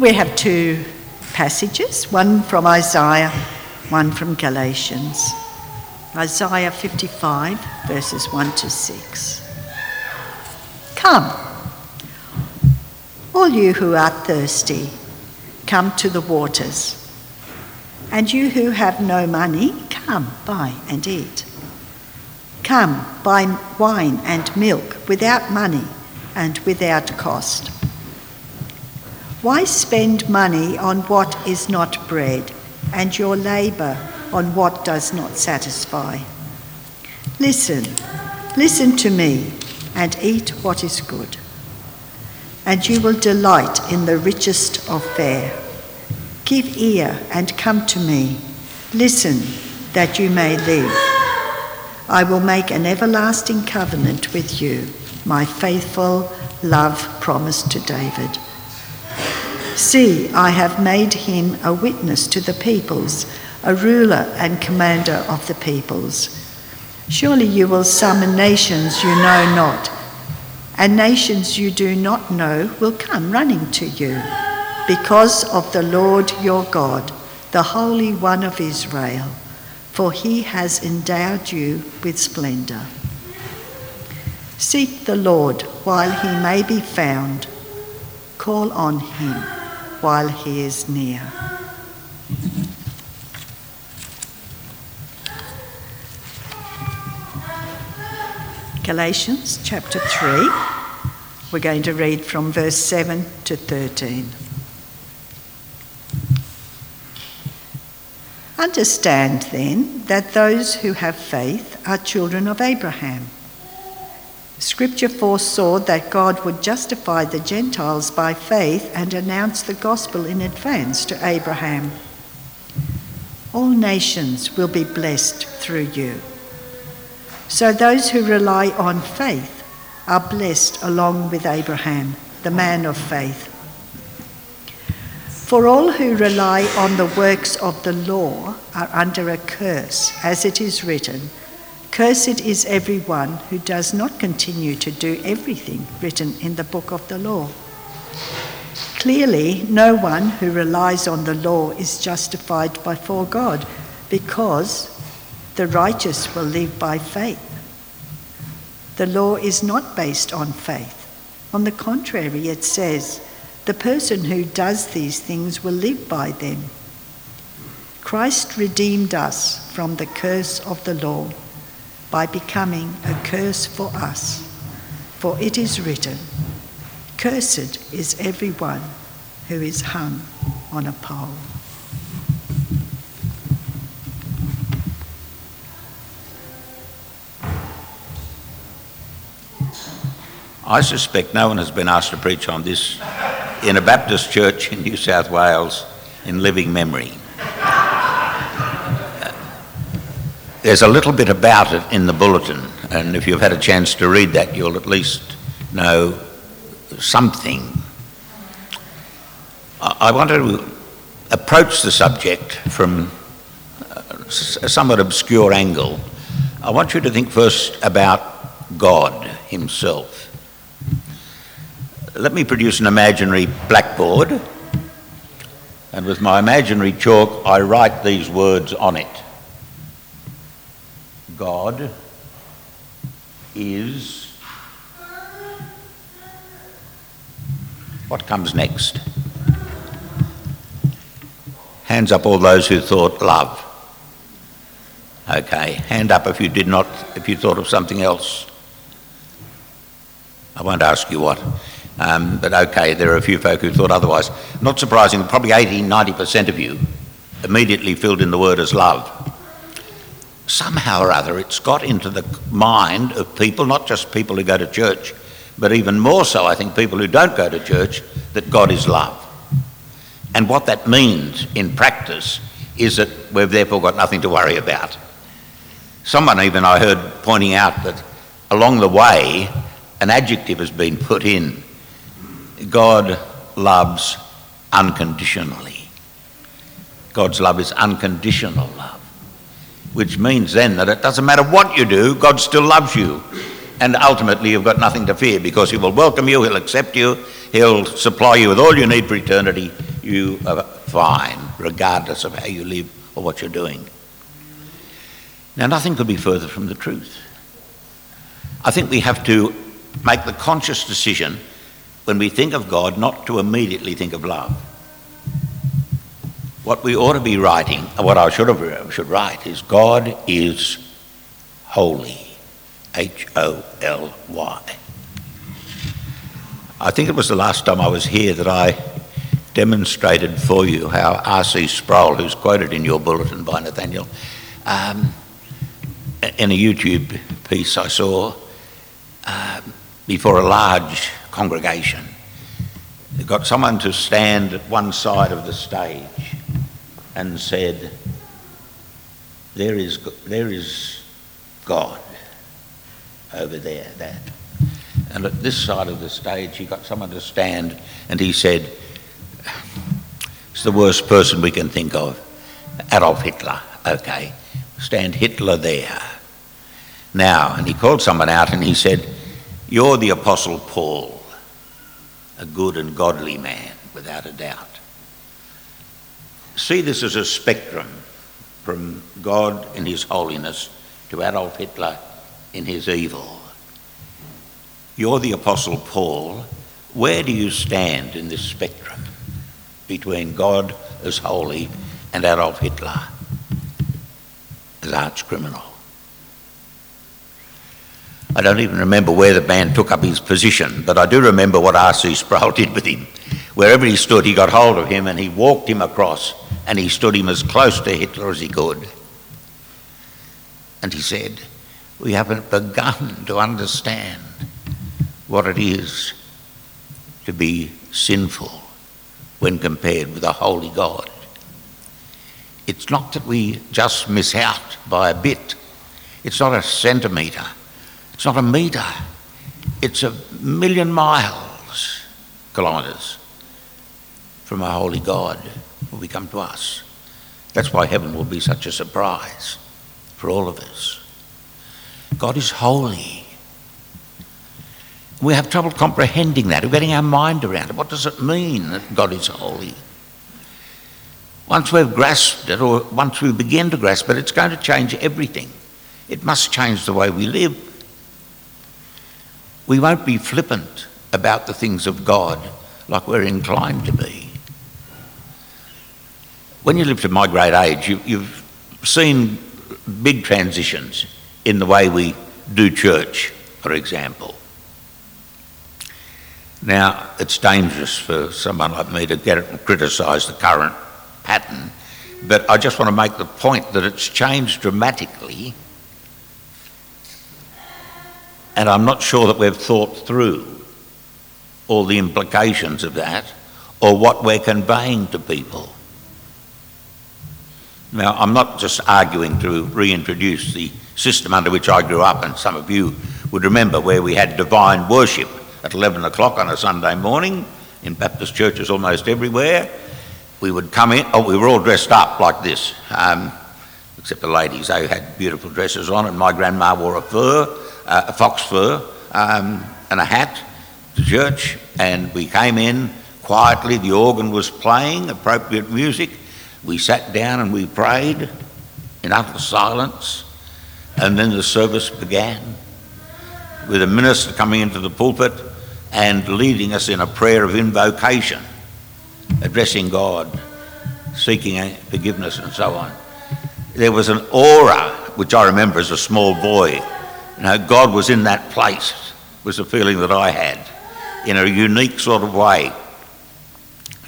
We have two passages, one from Isaiah, one from Galatians. Isaiah 55, verses 1 to 6. Come, all you who are thirsty, come to the waters. And you who have no money, come, buy and eat. Come, buy wine and milk without money and without cost. Why spend money on what is not bread, and your labour on what does not satisfy? Listen, listen to me, and eat what is good, and you will delight in the richest of fare. Give ear and come to me. Listen, that you may live. I will make an everlasting covenant with you, my faithful love promised to David. See, I have made him a witness to the peoples, a ruler and commander of the peoples. Surely you will summon nations you know not, and nations you do not know will come running to you, because of the Lord your God, the Holy One of Israel, for he has endowed you with splendour. Seek the Lord while he may be found, call on him while he is near. Galatians chapter 3. We're going to read from verse 7 to 13. Understand then that those who have faith are children of Abraham. Scripture foresaw that God would justify the Gentiles by faith and announce the gospel in advance to Abraham. All nations will be blessed through you. So those who rely on faith are blessed along with Abraham, the man of faith. For all who rely on the works of the law are under a curse, as it is written. Cursed is everyone who does not continue to do everything written in the book of the law. Clearly, no one who relies on the law is justified before God because the righteous will live by faith. The law is not based on faith. On the contrary, it says, the person who does these things will live by them. Christ redeemed us from the curse of the law by becoming a curse for us. For it is written, Cursed is everyone who is hung on a pole. I suspect no one has been asked to preach on this in a Baptist church in New South Wales in living memory. There's a little bit about it in the bulletin, and if you've had a chance to read that, you'll at least know something. I want to approach the subject from a somewhat obscure angle. I want you to think first about God Himself. Let me produce an imaginary blackboard, and with my imaginary chalk, I write these words on it. God is. What comes next? Hands up all those who thought love. Okay, hand up if you did not, if you thought of something else. I won't ask you what. Um, but okay, there are a few folk who thought otherwise. Not surprising, probably 80, 90% of you immediately filled in the word as love somehow or other it's got into the mind of people, not just people who go to church, but even more so, I think, people who don't go to church, that God is love. And what that means in practice is that we've therefore got nothing to worry about. Someone even I heard pointing out that along the way, an adjective has been put in God loves unconditionally. God's love is unconditional love which means then that it doesn't matter what you do, God still loves you. And ultimately, you've got nothing to fear because He will welcome you, He'll accept you, He'll supply you with all you need for eternity, you are fine, regardless of how you live or what you're doing. Now, nothing could be further from the truth. I think we have to make the conscious decision when we think of God not to immediately think of love. What we ought to be writing, what I should, have, should write, is God is holy. H O L Y. I think it was the last time I was here that I demonstrated for you how R.C. Sproul, who's quoted in your bulletin by Nathaniel, um, in a YouTube piece I saw uh, before a large congregation, got someone to stand at one side of the stage and said, There is, there is God over there, that. And at this side of the stage, he got someone to stand and he said, It's the worst person we can think of. Adolf Hitler, okay. Stand Hitler there. Now, and he called someone out and he said, You're the Apostle Paul, a good and godly man, without a doubt. See this as a spectrum from God in his holiness to Adolf Hitler in his evil. You're the Apostle Paul. Where do you stand in this spectrum between God as holy and Adolf Hitler as arch criminal? I don't even remember where the man took up his position, but I do remember what R.C. Sproul did with him. Wherever he stood, he got hold of him and he walked him across and he stood him as close to Hitler as he could. And he said, We haven't begun to understand what it is to be sinful when compared with a holy God. It's not that we just miss out by a bit. It's not a centimetre. It's not a metre. It's a million miles, kilometres from a holy God will come to us. That's why heaven will be such a surprise for all of us. God is holy. We have trouble comprehending that, We're getting our mind around it. What does it mean that God is holy? Once we've grasped it, or once we begin to grasp it, it's going to change everything. It must change the way we live. We won't be flippant about the things of God like we're inclined to be. When you live to my great age, you, you've seen big transitions in the way we do church, for example. Now, it's dangerous for someone like me to get it and criticise the current pattern, but I just want to make the point that it's changed dramatically, and I'm not sure that we've thought through all the implications of that or what we're conveying to people. Now, I'm not just arguing to reintroduce the system under which I grew up, and some of you would remember where we had divine worship at 11 o'clock on a Sunday morning in Baptist churches almost everywhere. We would come in, oh, we were all dressed up like this, um, except the ladies. They had beautiful dresses on, and my grandma wore a fur, uh, a fox fur, um, and a hat to church. And we came in quietly, the organ was playing appropriate music. We sat down and we prayed in utter silence, and then the service began with a minister coming into the pulpit and leading us in a prayer of invocation, addressing God, seeking forgiveness, and so on. There was an aura, which I remember as a small boy. You know, God was in that place, was a feeling that I had in a unique sort of way.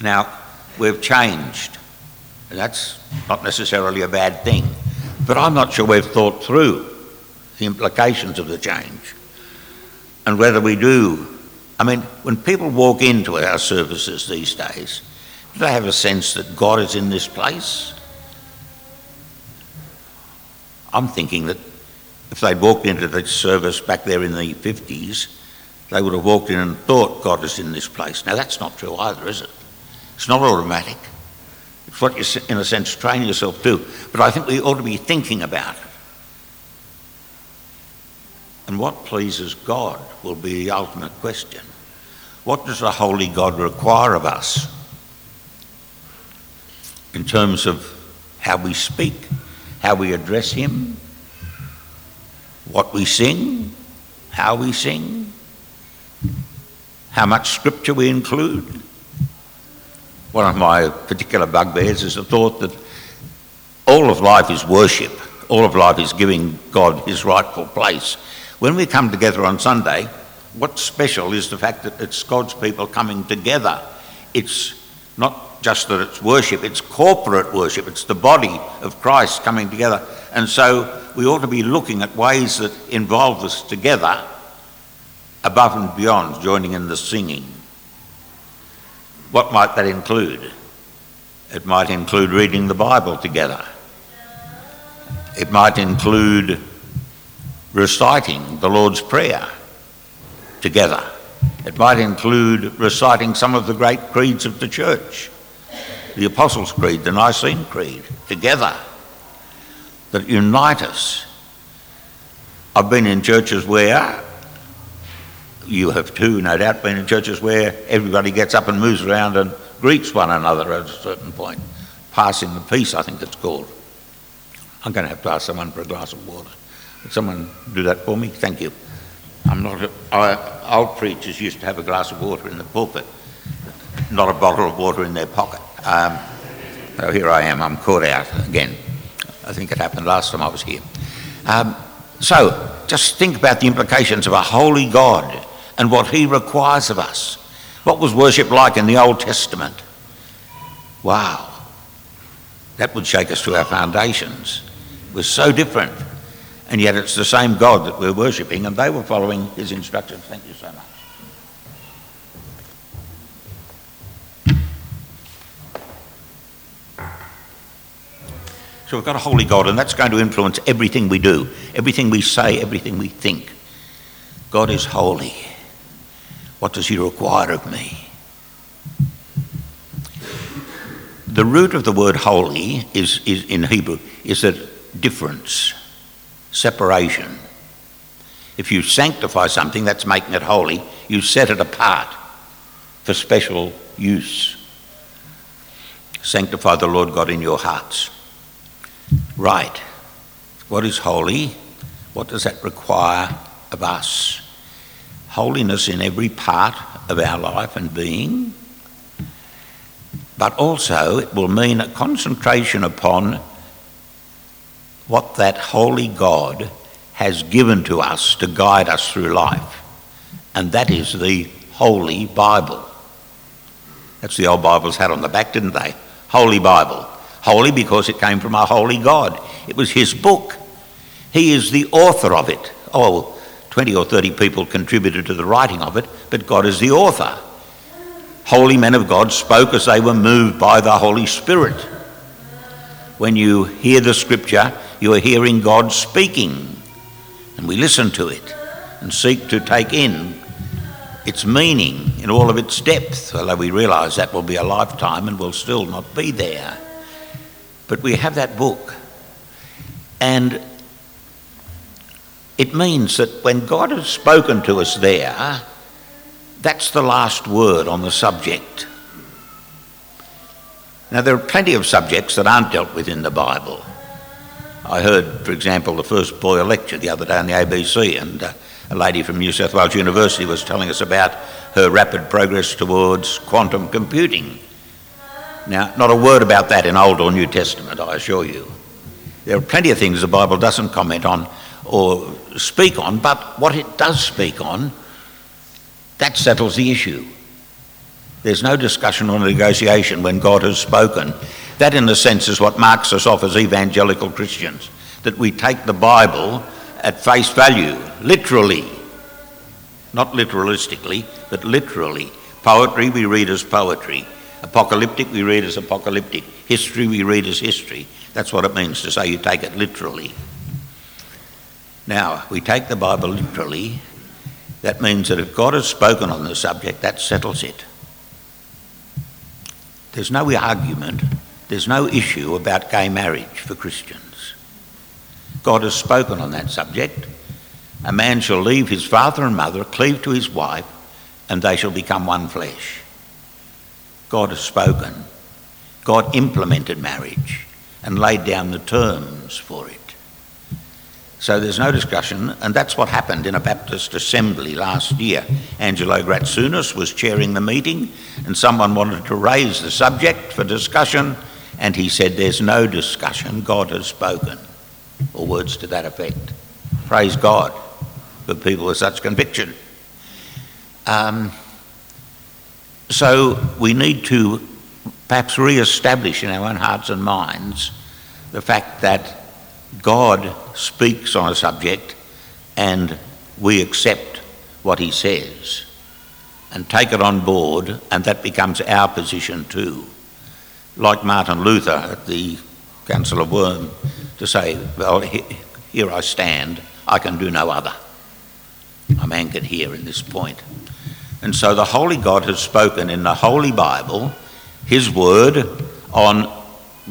Now, we've changed. That's not necessarily a bad thing, but I'm not sure we've thought through the implications of the change and whether we do I mean, when people walk into our services these days, do they have a sense that God is in this place? I'm thinking that if they'd walked into the service back there in the 50s, they would have walked in and thought God is in this place. Now, that's not true either, is it? It's not automatic. It's what you, in a sense, train yourself to. But I think we ought to be thinking about it. And what pleases God will be the ultimate question. What does the holy God require of us? in terms of how we speak, how we address Him, what we sing, how we sing, how much scripture we include. One of my particular bugbears is the thought that all of life is worship, all of life is giving God his rightful place. When we come together on Sunday, what's special is the fact that it's God's people coming together. It's not just that it's worship, it's corporate worship, it's the body of Christ coming together. And so we ought to be looking at ways that involve us together above and beyond joining in the singing. What might that include? It might include reading the Bible together. It might include reciting the Lord's Prayer together. It might include reciting some of the great creeds of the church the Apostles' Creed, the Nicene Creed, together that unite us. I've been in churches where, you have too, no doubt, been in churches where everybody gets up and moves around and greets one another at a certain point. Passing the peace, I think it's called. I'm going to have to ask someone for a glass of water. Would someone do that for me? Thank you. I'm not. A, I, old preachers used to have a glass of water in the pulpit, not a bottle of water in their pocket. Um, so here I am. I'm caught out again. I think it happened last time I was here. Um, so just think about the implications of a holy God and what He requires of us. What was worship like in the Old Testament? Wow. That would shake us to our foundations. It was so different. And yet it's the same God that we're worshipping, and they were following His instructions. Thank you so much. So we've got a holy God, and that's going to influence everything we do, everything we say, everything we think. God is holy. What does He require of me? The root of the word holy is, is in Hebrew is that difference, separation. If you sanctify something, that's making it holy. You set it apart for special use. Sanctify the Lord God in your hearts. Right. What is holy? What does that require of us? Holiness in every part of our life and being, but also it will mean a concentration upon what that holy God has given to us to guide us through life, and that is the Holy Bible. That's the old Bibles had on the back, didn't they? Holy Bible. Holy because it came from a holy God. It was his book. He is the author of it. Oh, 20 or 30 people contributed to the writing of it, but God is the author. Holy men of God spoke as they were moved by the Holy Spirit. When you hear the scripture, you are hearing God speaking, and we listen to it and seek to take in its meaning in all of its depth, although we realise that will be a lifetime and will still not be there. But we have that book. And it means that when God has spoken to us there, that's the last word on the subject. Now, there are plenty of subjects that aren't dealt with in the Bible. I heard, for example, the first Boyer lecture the other day on the ABC, and uh, a lady from New South Wales University was telling us about her rapid progress towards quantum computing. Now, not a word about that in Old or New Testament, I assure you. There are plenty of things the Bible doesn't comment on or speak on, but what it does speak on, that settles the issue. There's no discussion or negotiation when God has spoken. That, in a sense, is what marks us off as evangelical Christians that we take the Bible at face value, literally. Not literalistically, but literally. Poetry we read as poetry. Apocalyptic we read as apocalyptic. History we read as history. That's what it means to say you take it literally. Now, we take the Bible literally. That means that if God has spoken on the subject, that settles it. There's no argument, there's no issue about gay marriage for Christians. God has spoken on that subject. A man shall leave his father and mother, cleave to his wife, and they shall become one flesh. God has spoken. God implemented marriage and laid down the terms for it. So there's no discussion, and that's what happened in a Baptist assembly last year. Angelo Gratsounis was chairing the meeting, and someone wanted to raise the subject for discussion, and he said, There's no discussion, God has spoken, or words to that effect. Praise God for people with such conviction. Um, so we need to perhaps re establish in our own hearts and minds the fact that God speaks on a subject and we accept what he says and take it on board, and that becomes our position too. Like Martin Luther at the Council of Worms, to say, Well, here I stand, I can do no other. I'm anchored here in this point. And so the Holy God has spoken in the Holy Bible, His Word, on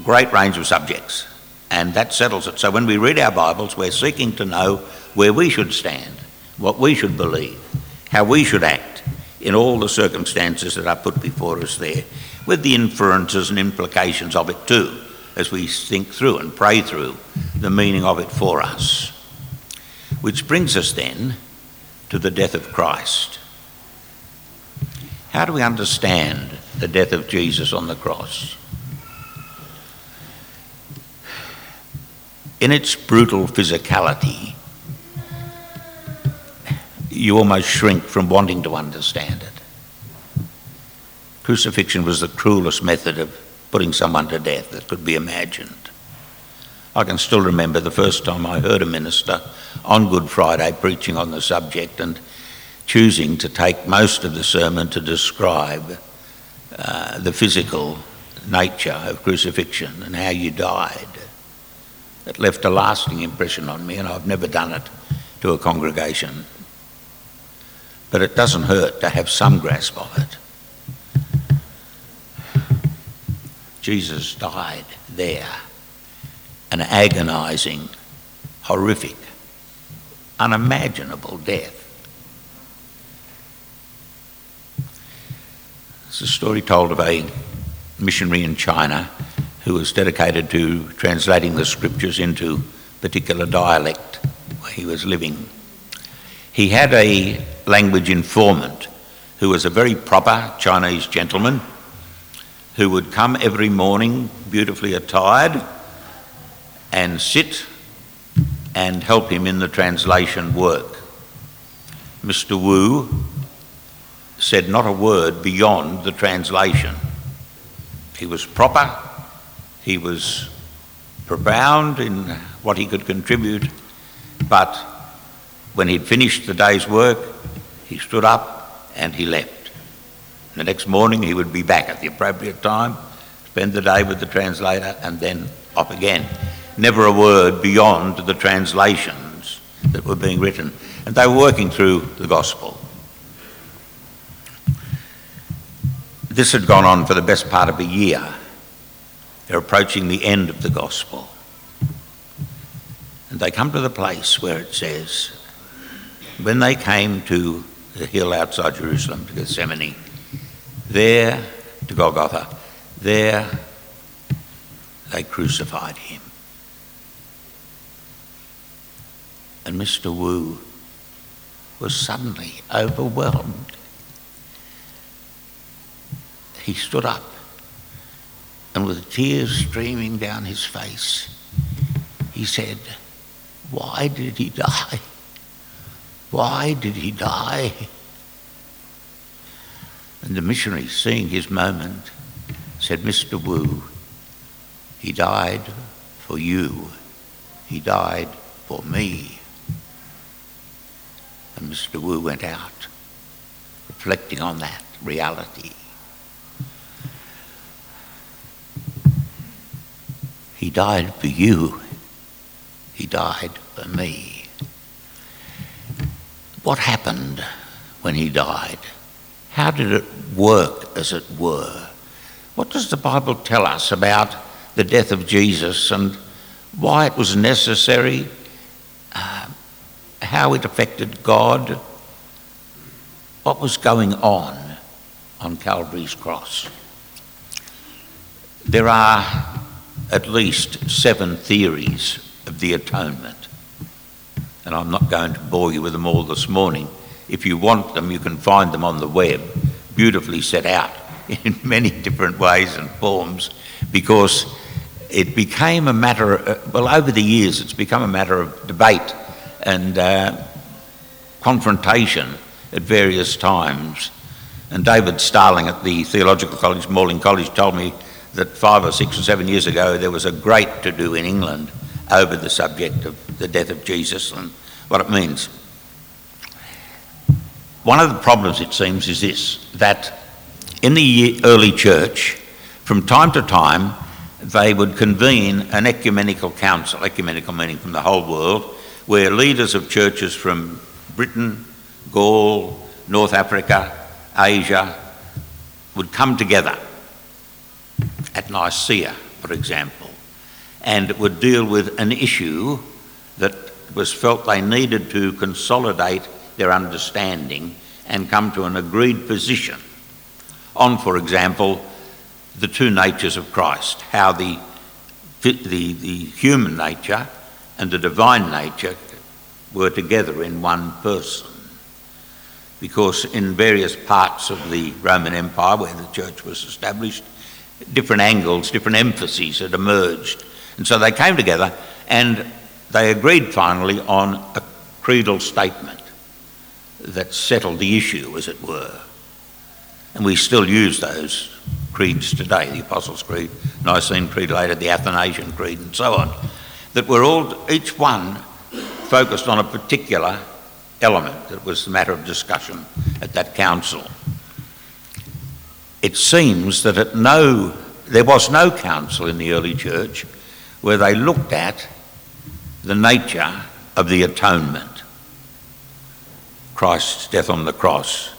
great range of subjects. And that settles it. So when we read our Bibles, we're seeking to know where we should stand, what we should believe, how we should act in all the circumstances that are put before us there, with the inferences and implications of it too, as we think through and pray through the meaning of it for us. Which brings us then to the death of Christ. How do we understand the death of Jesus on the cross? In its brutal physicality, you almost shrink from wanting to understand it. Crucifixion was the cruelest method of putting someone to death that could be imagined. I can still remember the first time I heard a minister on Good Friday preaching on the subject and choosing to take most of the sermon to describe uh, the physical nature of crucifixion and how you died. It left a lasting impression on me, and I've never done it to a congregation. But it doesn't hurt to have some grasp of it. Jesus died there, an agonising, horrific, unimaginable death. It's a story told of a missionary in China who was dedicated to translating the scriptures into particular dialect where he was living. He had a language informant who was a very proper Chinese gentleman who would come every morning beautifully attired and sit and help him in the translation work. Mr. Wu said not a word beyond the translation. He was proper, he was profound in what he could contribute, but when he'd finished the day's work, he stood up and he left. The next morning he would be back at the appropriate time, spend the day with the translator, and then off again. Never a word beyond the translations that were being written. And they were working through the gospel. This had gone on for the best part of a year. They're approaching the end of the gospel. And they come to the place where it says, when they came to the hill outside Jerusalem, to Gethsemane, there to Golgotha, there they crucified him. And Mr. Wu was suddenly overwhelmed he stood up and with tears streaming down his face, he said, Why did he die? Why did he die? And the missionary, seeing his moment, said, Mr. Wu, he died for you. He died for me. And Mr. Wu went out, reflecting on that reality. He died for you. He died for me. What happened when he died? How did it work, as it were? What does the Bible tell us about the death of Jesus and why it was necessary, uh, how it affected God, what was going on on Calvary's cross? There are at least seven theories of the atonement. And I'm not going to bore you with them all this morning. If you want them, you can find them on the web, beautifully set out in many different ways and forms, because it became a matter, of, well, over the years, it's become a matter of debate and uh, confrontation at various times. And David Starling at the Theological College, Morling College, told me that five or six or seven years ago there was a great to do in England over the subject of the death of Jesus and what it means. One of the problems, it seems, is this that in the early church, from time to time, they would convene an ecumenical council, ecumenical meaning from the whole world, where leaders of churches from Britain, Gaul, North Africa, Asia would come together at Nicaea, for example, and it would deal with an issue that was felt they needed to consolidate their understanding and come to an agreed position on, for example, the two natures of Christ, how the, the, the human nature and the divine nature were together in one person. Because in various parts of the Roman Empire where the church was established, different angles, different emphases had emerged. And so they came together and they agreed finally on a creedal statement that settled the issue, as it were. And we still use those creeds today the Apostles' Creed, Nicene Creed later, the Athanasian Creed, and so on. That were all, each one focused on a particular element that was the matter of discussion at that council. It seems that at no, there was no council in the early church where they looked at the nature of the atonement. Christ's death on the cross,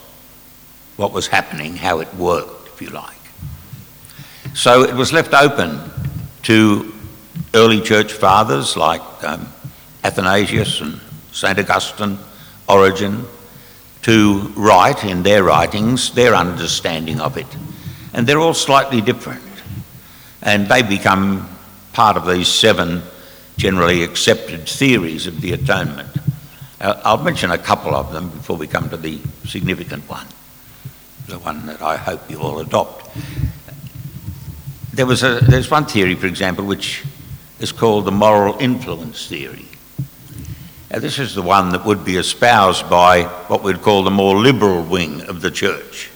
what was happening, how it worked, if you like. So it was left open to early church fathers like um, Athanasius and St. Augustine, Origen, to write in their writings their understanding of it. And they're all slightly different. And they become part of these seven generally accepted theories of the atonement. Uh, I'll mention a couple of them before we come to the significant one, the one that I hope you all adopt. There was a, there's one theory, for example, which is called the moral influence theory. This is the one that would be espoused by what we'd call the more liberal wing of the church,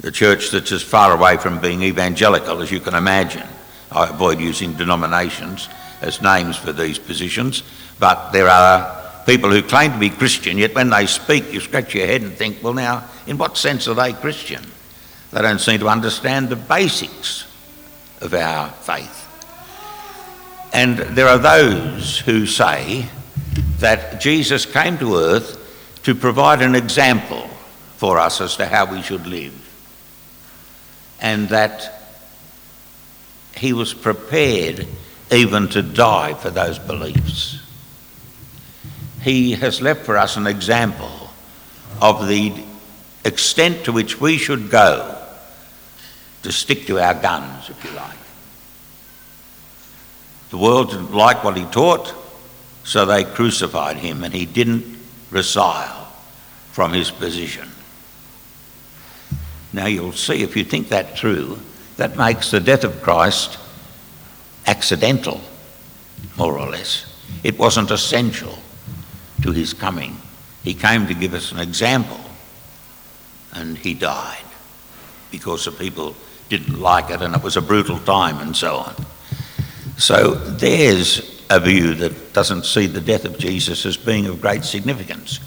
the church that's as far away from being evangelical as you can imagine. I avoid using denominations as names for these positions, but there are people who claim to be Christian, yet when they speak, you scratch your head and think, well, now, in what sense are they Christian? They don't seem to understand the basics of our faith. And there are those who say that Jesus came to earth to provide an example for us as to how we should live, and that he was prepared even to die for those beliefs. He has left for us an example of the extent to which we should go to stick to our guns, if you like. The world didn't like what he taught, so they crucified him, and he didn't resile from his position. Now, you'll see if you think that through, that makes the death of Christ accidental, more or less. It wasn't essential to his coming. He came to give us an example, and he died because the people didn't like it and it was a brutal time and so on. So there's a view that doesn't see the death of Jesus as being of great significance.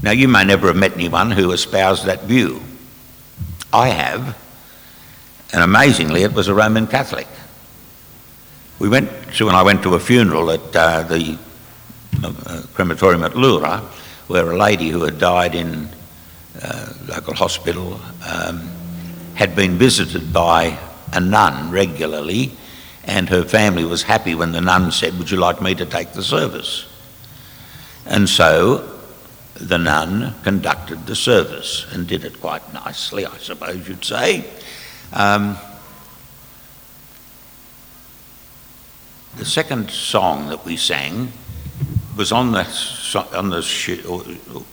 Now, you may never have met anyone who espoused that view. I have, and amazingly, it was a Roman Catholic. We went to, when I went to a funeral at uh, the uh, crematorium at Leura, where a lady who had died in uh, local hospital um, had been visited by a nun regularly, and her family was happy when the nun said, Would you like me to take the service? And so the nun conducted the service and did it quite nicely, I suppose you'd say. Um, the second song that we sang was on the, on the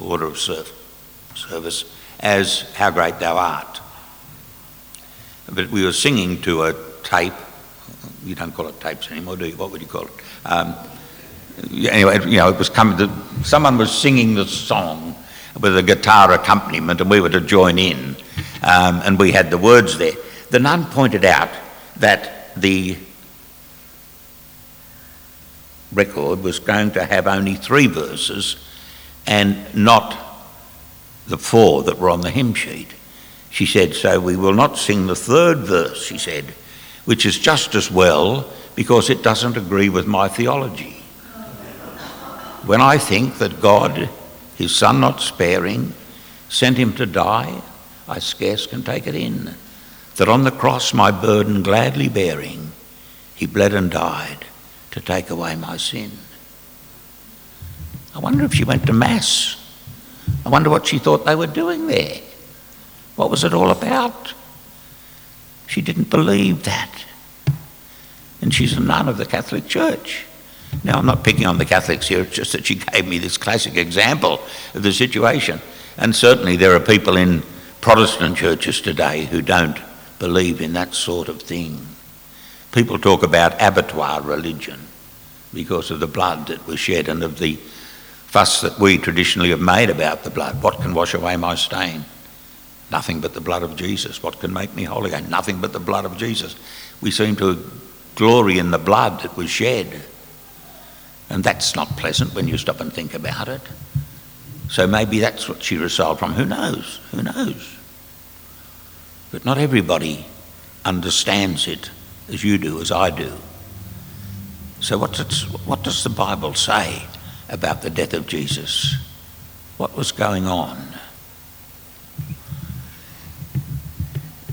order of service as How Great Thou Art. But we were singing to a tape. You don't call it tapes anymore, do you? What would you call it? Um, anyway, you know, it was coming to, someone was singing the song with a guitar accompaniment and we were to join in. Um, and we had the words there. The nun pointed out that the record was going to have only three verses and not the four that were on the hymn sheet. She said, So we will not sing the third verse, she said, which is just as well because it doesn't agree with my theology. When I think that God, his Son not sparing, sent him to die, I scarce can take it in. That on the cross, my burden gladly bearing, he bled and died to take away my sin. I wonder if she went to Mass. I wonder what she thought they were doing there. What was it all about? She didn't believe that. And she's a nun of the Catholic Church. Now, I'm not picking on the Catholics here, it's just that she gave me this classic example of the situation. And certainly there are people in Protestant churches today who don't believe in that sort of thing. People talk about abattoir religion because of the blood that was shed and of the fuss that we traditionally have made about the blood. What can wash away my stain? Nothing but the blood of Jesus. What can make me holy again? Nothing but the blood of Jesus. We seem to glory in the blood that was shed. And that's not pleasant when you stop and think about it. So maybe that's what she resolved from. Who knows? Who knows? But not everybody understands it as you do, as I do. So, what does, what does the Bible say about the death of Jesus? What was going on?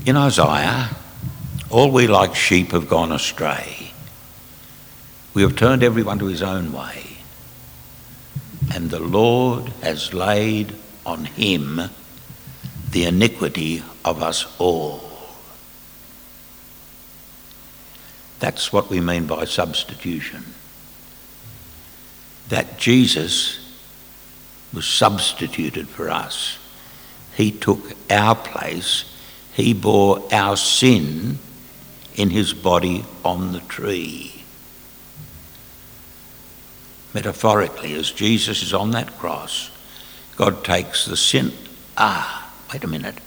In Isaiah, all we like sheep have gone astray. We have turned everyone to his own way. And the Lord has laid on him the iniquity of us all. That's what we mean by substitution. That Jesus was substituted for us. He took our place, He bore our sin in His body on the tree. Metaphorically, as Jesus is on that cross, God takes the sin. Ah, wait a minute.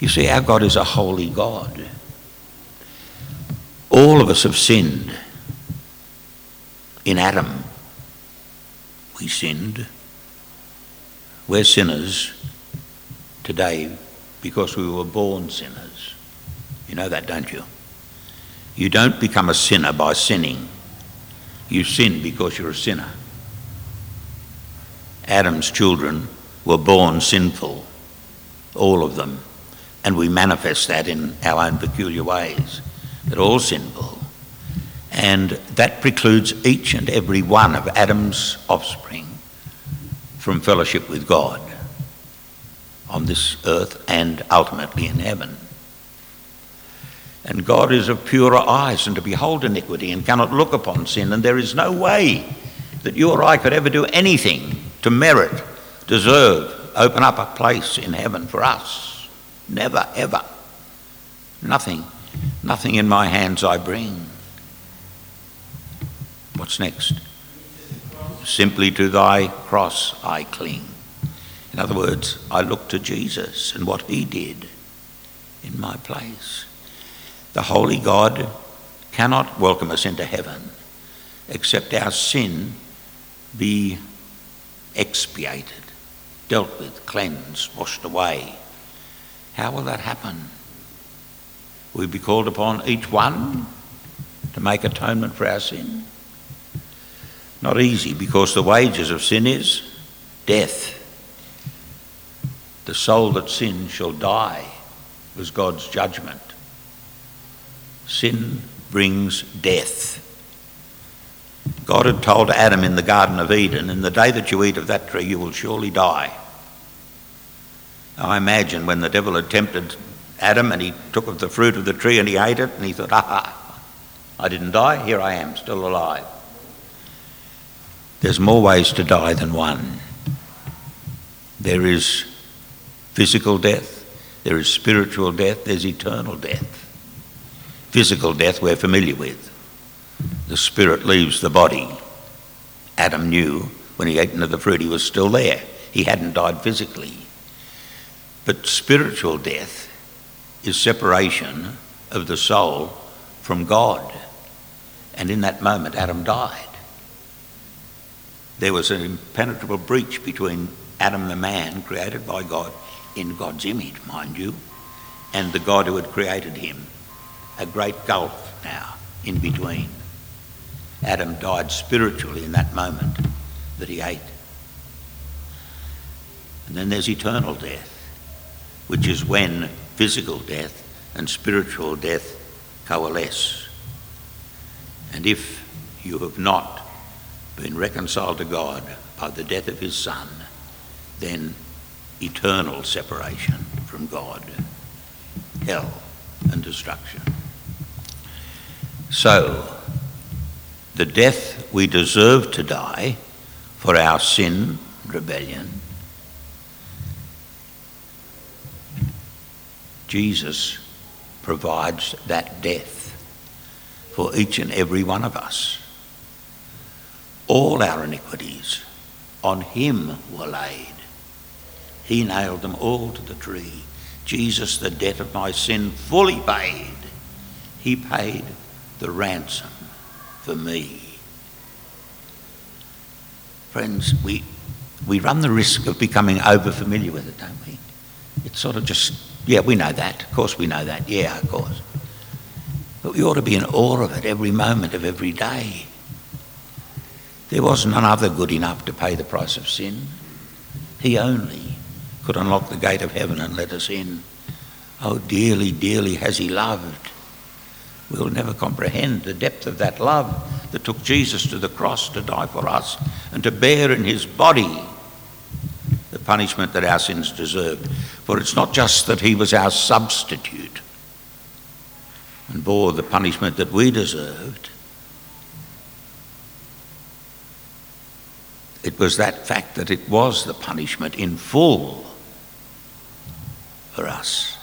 You see, our God is a holy God. All of us have sinned. In Adam, we sinned. We're sinners today because we were born sinners. You know that, don't you? You don't become a sinner by sinning. You sin because you're a sinner. Adam's children were born sinful, all of them, and we manifest that in our own peculiar ways. They're all sinful. And that precludes each and every one of Adam's offspring from fellowship with God on this earth and ultimately in heaven. And God is of purer eyes and to behold iniquity and cannot look upon sin. And there is no way that you or I could ever do anything to merit, deserve, open up a place in heaven for us. Never, ever. Nothing. Nothing in my hands I bring. What's next? Simply to thy cross I cling. In other words, I look to Jesus and what he did in my place. The Holy God cannot welcome us into heaven except our sin be expiated, dealt with, cleansed, washed away. How will that happen? we be called upon each one to make atonement for our sin. Not easy because the wages of sin is death. The soul that sins shall die was God's judgment. Sin brings death. God had told Adam in the Garden of Eden, In the day that you eat of that tree, you will surely die. I imagine when the devil had tempted Adam and he took of the fruit of the tree and he ate it and he thought, aha, I didn't die, here I am, still alive. There's more ways to die than one. There is physical death, there is spiritual death, there's eternal death. Physical death we're familiar with. The spirit leaves the body. Adam knew when he ate the fruit he was still there. He hadn't died physically. But spiritual death is separation of the soul from God. And in that moment, Adam died. There was an impenetrable breach between Adam, the man created by God in God's image, mind you, and the God who had created him. A great gulf now in between. Adam died spiritually in that moment that he ate. And then there's eternal death, which is when physical death and spiritual death coalesce. And if you have not been reconciled to God by the death of his Son, then eternal separation from God, hell and destruction. So, the death we deserve to die for our sin rebellion, Jesus provides that death for each and every one of us. All our iniquities on him were laid. He nailed them all to the tree. Jesus, the debt of my sin, fully paid. He paid the ransom for me. Friends, we, we run the risk of becoming over familiar with it, don't we? It's sort of just, yeah, we know that. Of course, we know that. Yeah, of course. But we ought to be in awe of it every moment of every day. There was none other good enough to pay the price of sin. He only could unlock the gate of heaven and let us in. Oh, dearly, dearly has He loved. We'll never comprehend the depth of that love that took Jesus to the cross to die for us and to bear in His body the punishment that our sins deserved. For it's not just that He was our substitute and bore the punishment that we deserved. It was that fact that it was the punishment in full for us.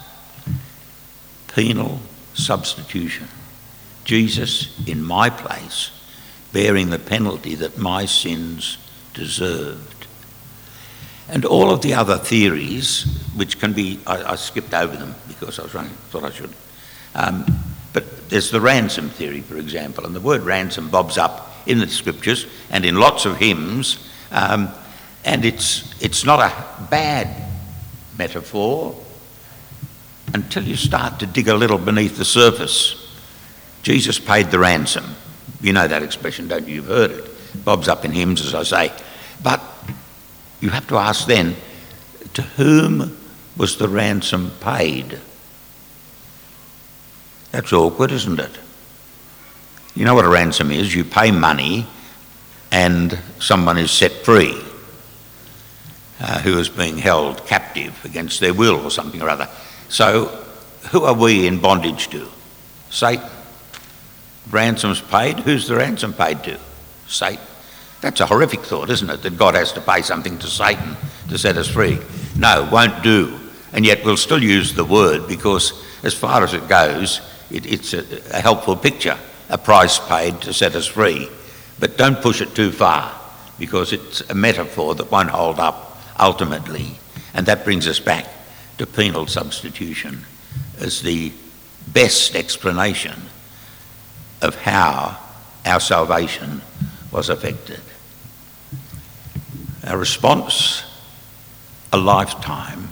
Penal substitution. Jesus in my place, bearing the penalty that my sins deserved. And all of the other theories, which can be, I, I skipped over them because I was running, thought I should. Um, but there's the ransom theory, for example, and the word ransom bobs up in the scriptures and in lots of hymns, um, and it's, it's not a bad metaphor until you start to dig a little beneath the surface. Jesus paid the ransom. You know that expression, don't you? You've heard it. Bob's up in hymns, as I say. But you have to ask then to whom was the ransom paid? That's awkward, isn't it? You know what a ransom is? You pay money and someone is set free uh, who is being held captive against their will or something or other. So, who are we in bondage to? Satan. Ransom's paid. Who's the ransom paid to? Satan. That's a horrific thought, isn't it? That God has to pay something to Satan to set us free. No, won't do. And yet we'll still use the word because, as far as it goes, it, it's a, a helpful picture. A price paid to set us free. But don't push it too far because it's a metaphor that won't hold up ultimately. And that brings us back to penal substitution as the best explanation of how our salvation was affected. Our response, a lifetime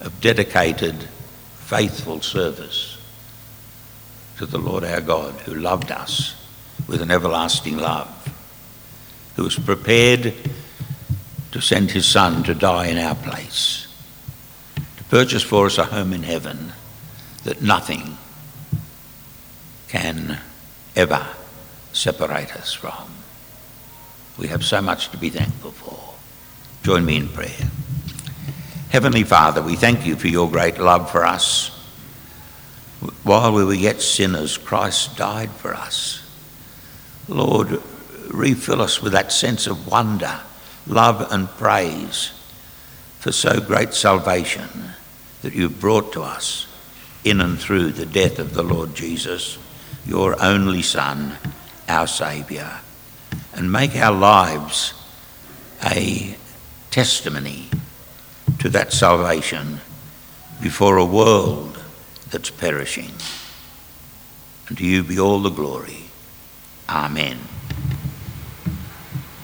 of dedicated, faithful service to the Lord our God who loved us with an everlasting love, who was prepared to send his Son to die in our place purchase for us a home in heaven that nothing can ever separate us from. We have so much to be thankful for. Join me in prayer. Heavenly Father, we thank you for your great love for us. while we were yet sinners, Christ died for us. Lord, refill us with that sense of wonder, love, and praise for so great salvation that you've brought to us in and through the death of the Lord Jesus, your only Son, our Saviour. And make our lives a testimony to that salvation before a world that's perishing. And to you be all the glory. Amen.